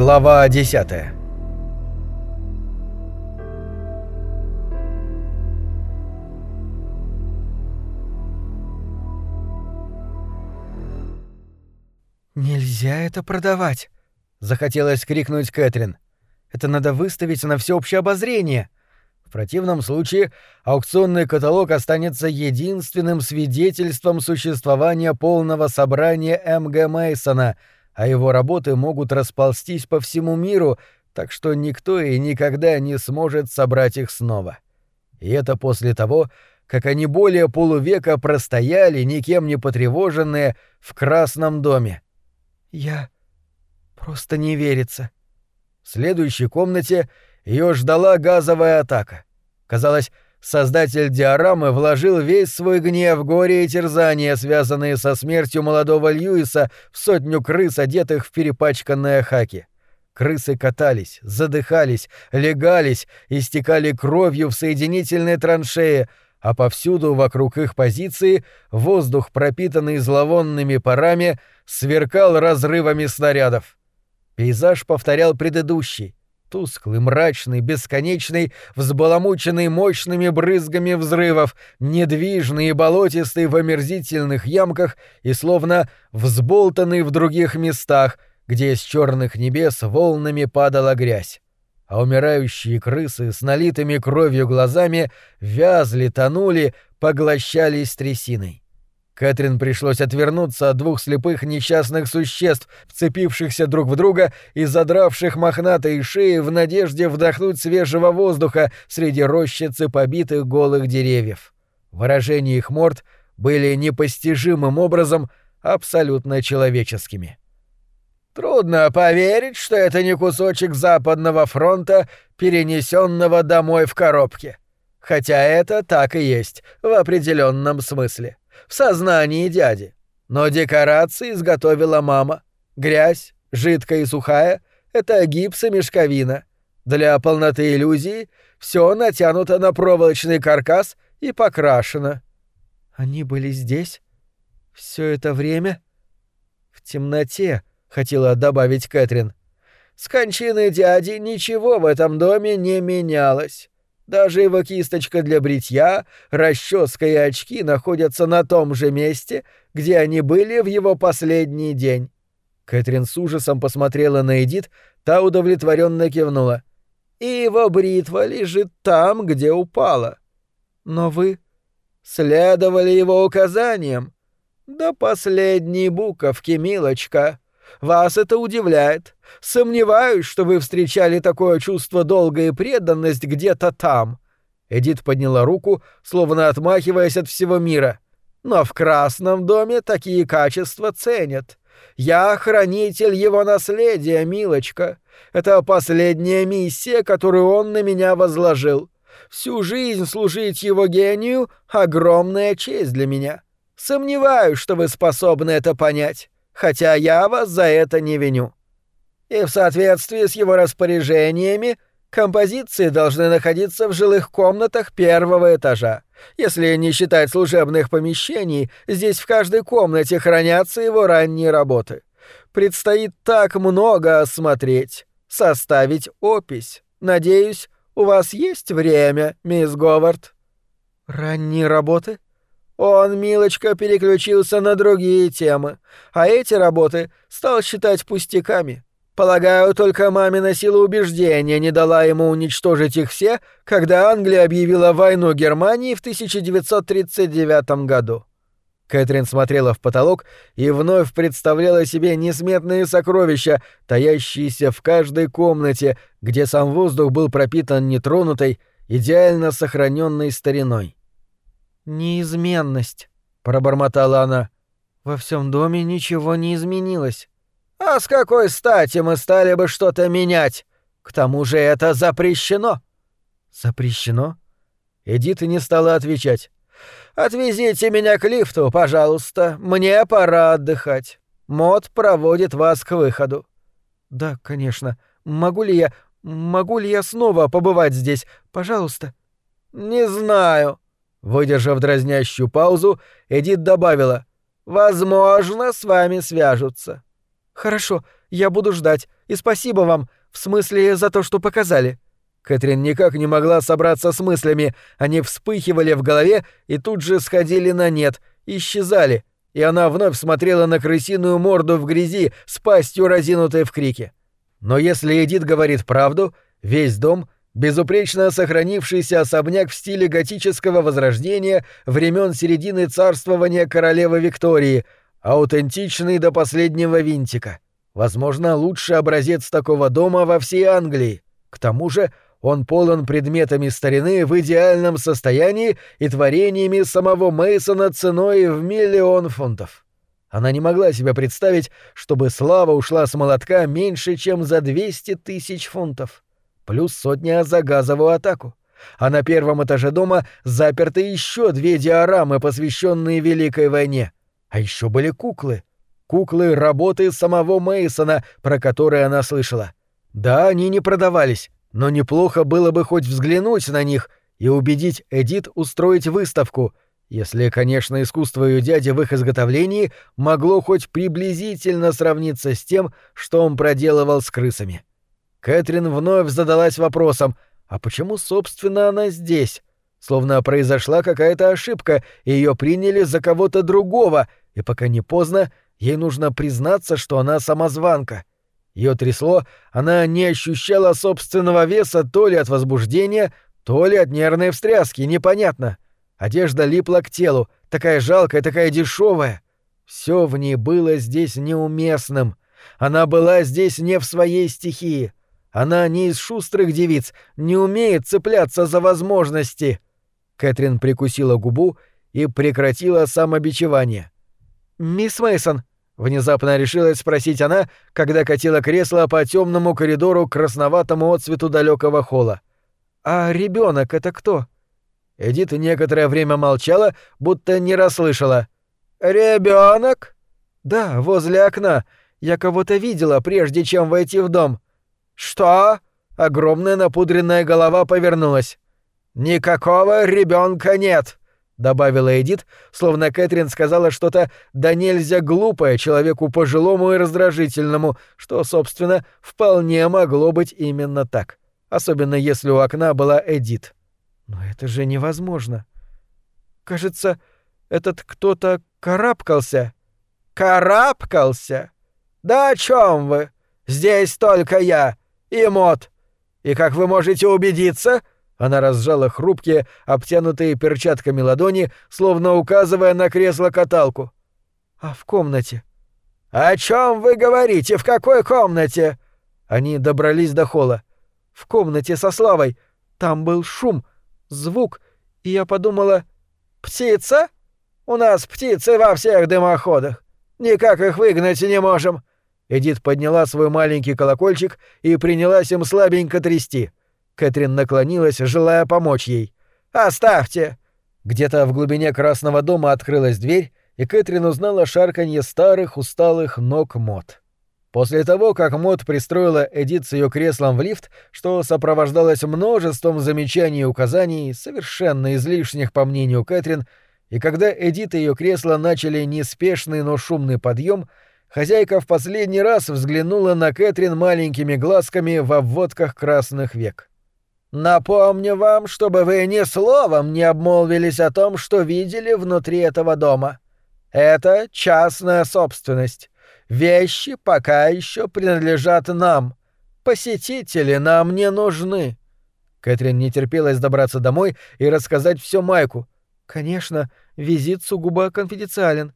Глава 10 «Нельзя это продавать!» — захотелось крикнуть Кэтрин. «Это надо выставить на всеобщее обозрение!» В противном случае аукционный каталог останется единственным свидетельством существования полного собрания М.Г. Мейсона, а его работы могут расползтись по всему миру, так что никто и никогда не сможет собрать их снова. И это после того, как они более полувека простояли, никем не потревоженные, в Красном доме. Я... просто не верится. В следующей комнате ее ждала газовая атака. Казалось, создатель диорамы вложил весь свой гнев, горе и терзания, связанные со смертью молодого Льюиса, в сотню крыс, одетых в перепачканные хаки. Крысы катались, задыхались, легались, истекали кровью в соединительной траншее, а повсюду вокруг их позиции воздух, пропитанный зловонными парами, сверкал разрывами снарядов. Пейзаж повторял предыдущий, тусклый, мрачный, бесконечный, взбаламученный мощными брызгами взрывов, недвижный и болотистый в омерзительных ямках и словно взболтанный в других местах, где из черных небес волнами падала грязь а умирающие крысы с налитыми кровью глазами вязли, тонули, поглощались трясиной. Кэтрин пришлось отвернуться от двух слепых несчастных существ, вцепившихся друг в друга и задравших мохнатые шеи в надежде вдохнуть свежего воздуха среди рощицы побитых голых деревьев. Выражения их морд были непостижимым образом абсолютно человеческими. Трудно поверить, что это не кусочек Западного фронта, перенесенного домой в коробке. Хотя это так и есть, в определенном смысле. В сознании дяди. Но декорации изготовила мама. Грязь, жидкая и сухая — это гипс и мешковина. Для полноты иллюзии все натянуто на проволочный каркас и покрашено. Они были здесь? Все это время? В темноте, хотела добавить Кэтрин. С кончины дяди ничего в этом доме не менялось. Даже его кисточка для бритья, расческа и очки находятся на том же месте, где они были в его последний день. Кэтрин с ужасом посмотрела на Эдит, та удовлетворенно кивнула. И его бритва лежит там, где упала. Но вы следовали его указаниям. До последней буковки, милочка. Вас это удивляет. Сомневаюсь, что вы встречали такое чувство долга и преданность где-то там». Эдит подняла руку, словно отмахиваясь от всего мира. «Но в Красном доме такие качества ценят. Я хранитель его наследия, милочка. Это последняя миссия, которую он на меня возложил. Всю жизнь служить его гению — огромная честь для меня. Сомневаюсь, что вы способны это понять хотя я вас за это не виню. И в соответствии с его распоряжениями композиции должны находиться в жилых комнатах первого этажа. Если не считать служебных помещений, здесь в каждой комнате хранятся его ранние работы. Предстоит так много осмотреть, составить опись. Надеюсь, у вас есть время, мисс Говард. Ранние работы? Он, милочка, переключился на другие темы, а эти работы стал считать пустяками. Полагаю, только мамина сила убеждения не дала ему уничтожить их все, когда Англия объявила войну Германии в 1939 году. Кэтрин смотрела в потолок и вновь представляла себе несметные сокровища, таящиеся в каждой комнате, где сам воздух был пропитан нетронутой, идеально сохраненной стариной. «Неизменность», — пробормотала она. «Во всем доме ничего не изменилось». «А с какой стати мы стали бы что-то менять? К тому же это запрещено». «Запрещено?» Эдита не стала отвечать. «Отвезите меня к лифту, пожалуйста. Мне пора отдыхать. Мод проводит вас к выходу». «Да, конечно. Могу ли я... Могу ли я снова побывать здесь? Пожалуйста». «Не знаю», Выдержав дразнящую паузу, Эдит добавила «Возможно, с вами свяжутся». «Хорошо, я буду ждать. И спасибо вам, в смысле, за то, что показали». Кэтрин никак не могла собраться с мыслями, они вспыхивали в голове и тут же сходили на нет, исчезали, и она вновь смотрела на крысиную морду в грязи с пастью разинутой в крике. Но если Эдит говорит правду, весь дом — безупречно сохранившийся особняк в стиле готического возрождения времен середины царствования королевы Виктории, аутентичный до последнего винтика. Возможно, лучший образец такого дома во всей Англии. К тому же он полон предметами старины в идеальном состоянии и творениями самого Мейсона ценой в миллион фунтов. Она не могла себе представить, чтобы слава ушла с молотка меньше, чем за 200 тысяч фунтов плюс сотня за газовую атаку. А на первом этаже дома заперты еще две диорамы, посвященные Великой войне. А еще были куклы. Куклы работы самого Мейсона, про которые она слышала. Да, они не продавались, но неплохо было бы хоть взглянуть на них и убедить Эдит устроить выставку, если, конечно, искусство ее дяди в их изготовлении могло хоть приблизительно сравниться с тем, что он проделывал с крысами. — Кэтрин вновь задалась вопросом, а почему, собственно, она здесь? Словно произошла какая-то ошибка, и ее приняли за кого-то другого, и пока не поздно, ей нужно признаться, что она самозванка. Ее трясло, она не ощущала собственного веса то ли от возбуждения, то ли от нервной встряски, непонятно. Одежда липла к телу, такая жалкая, такая дешевая. Все в ней было здесь неуместным. Она была здесь не в своей стихии. Она не из шустрых девиц, не умеет цепляться за возможности. Кэтрин прикусила губу и прекратила самобичевание. «Мисс Мейсон, внезапно решилась спросить она, когда катила кресло по темному коридору к красноватому отцвету далекого холла. «А ребенок это кто?» Эдит некоторое время молчала, будто не расслышала. Ребенок? «Да, возле окна. Я кого-то видела, прежде чем войти в дом». «Что?» — огромная напудренная голова повернулась. «Никакого ребенка нет!» — добавила Эдит, словно Кэтрин сказала что-то да нельзя глупое человеку пожилому и раздражительному, что, собственно, вполне могло быть именно так. Особенно если у окна была Эдит. Но это же невозможно. Кажется, этот кто-то карабкался. Карабкался? Да о чем вы? Здесь только я и мод. И как вы можете убедиться, она разжала хрупкие, обтянутые перчатками ладони, словно указывая на кресло-каталку. А в комнате? О чем вы говорите? В какой комнате? Они добрались до холла. В комнате со Славой. Там был шум, звук, и я подумала... «Птица? У нас птицы во всех дымоходах. Никак их выгнать не можем. Эдит подняла свой маленький колокольчик и принялась им слабенько трясти. Кэтрин наклонилась, желая помочь ей. «Оставьте!» Где-то в глубине красного дома открылась дверь, и Кэтрин узнала шарканье старых усталых ног Мот. После того, как Мот пристроила Эдит с ее креслом в лифт, что сопровождалось множеством замечаний и указаний, совершенно излишних по мнению Кэтрин, и когда Эдит и ее кресло начали неспешный, но шумный подъем, хозяйка в последний раз взглянула на Кэтрин маленькими глазками в обводках красных век. «Напомню вам, чтобы вы ни словом не обмолвились о том, что видели внутри этого дома. Это частная собственность. Вещи пока еще принадлежат нам. Посетители нам не нужны». Кэтрин не терпелась добраться домой и рассказать все Майку. «Конечно, визит сугубо конфиденциален.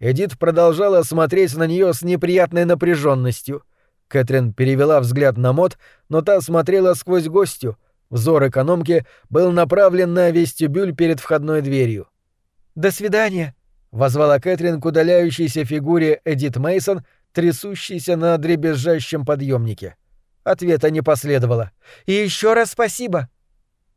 Эдит продолжала смотреть на нее с неприятной напряженностью. Кэтрин перевела взгляд на Мот, но та смотрела сквозь гостью. Взор экономки был направлен на вестибюль перед входной дверью. «До свидания!» — возвала Кэтрин к удаляющейся фигуре Эдит Мейсон, трясущейся на дребезжащем подъемнике. Ответа не последовало. «И еще раз спасибо!»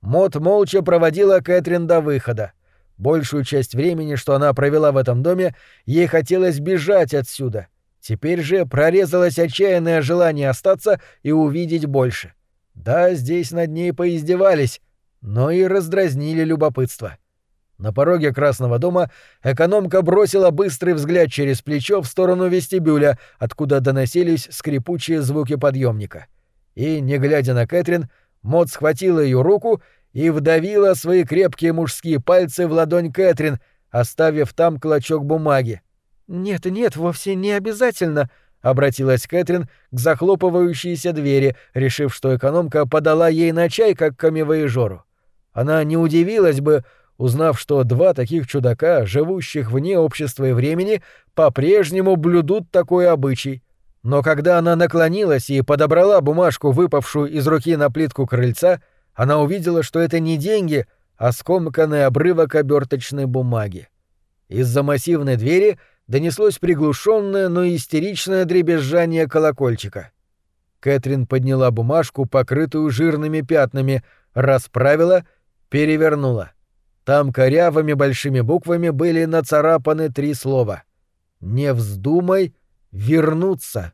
Мот молча проводила Кэтрин до выхода. Большую часть времени, что она провела в этом доме, ей хотелось бежать отсюда. Теперь же прорезалось отчаянное желание остаться и увидеть больше. Да, здесь над ней поиздевались, но и раздразнили любопытство. На пороге Красного дома экономка бросила быстрый взгляд через плечо в сторону вестибюля, откуда доносились скрипучие звуки подъемника. И, не глядя на Кэтрин, Мот схватила ее руку и вдавила свои крепкие мужские пальцы в ладонь Кэтрин, оставив там клочок бумаги. «Нет, нет, вовсе не обязательно», — обратилась Кэтрин к захлопывающейся двери, решив, что экономка подала ей на чай, как камевоежору. Она не удивилась бы, узнав, что два таких чудака, живущих вне общества и времени, по-прежнему блюдут такой обычай. Но когда она наклонилась и подобрала бумажку, выпавшую из руки на плитку крыльца, она увидела, что это не деньги, а скомканный обрывок оберточной бумаги. Из-за массивной двери донеслось приглушенное, но истеричное дребезжание колокольчика. Кэтрин подняла бумажку, покрытую жирными пятнами, расправила, перевернула. Там корявыми большими буквами были нацарапаны три слова. «Не вздумай вернуться».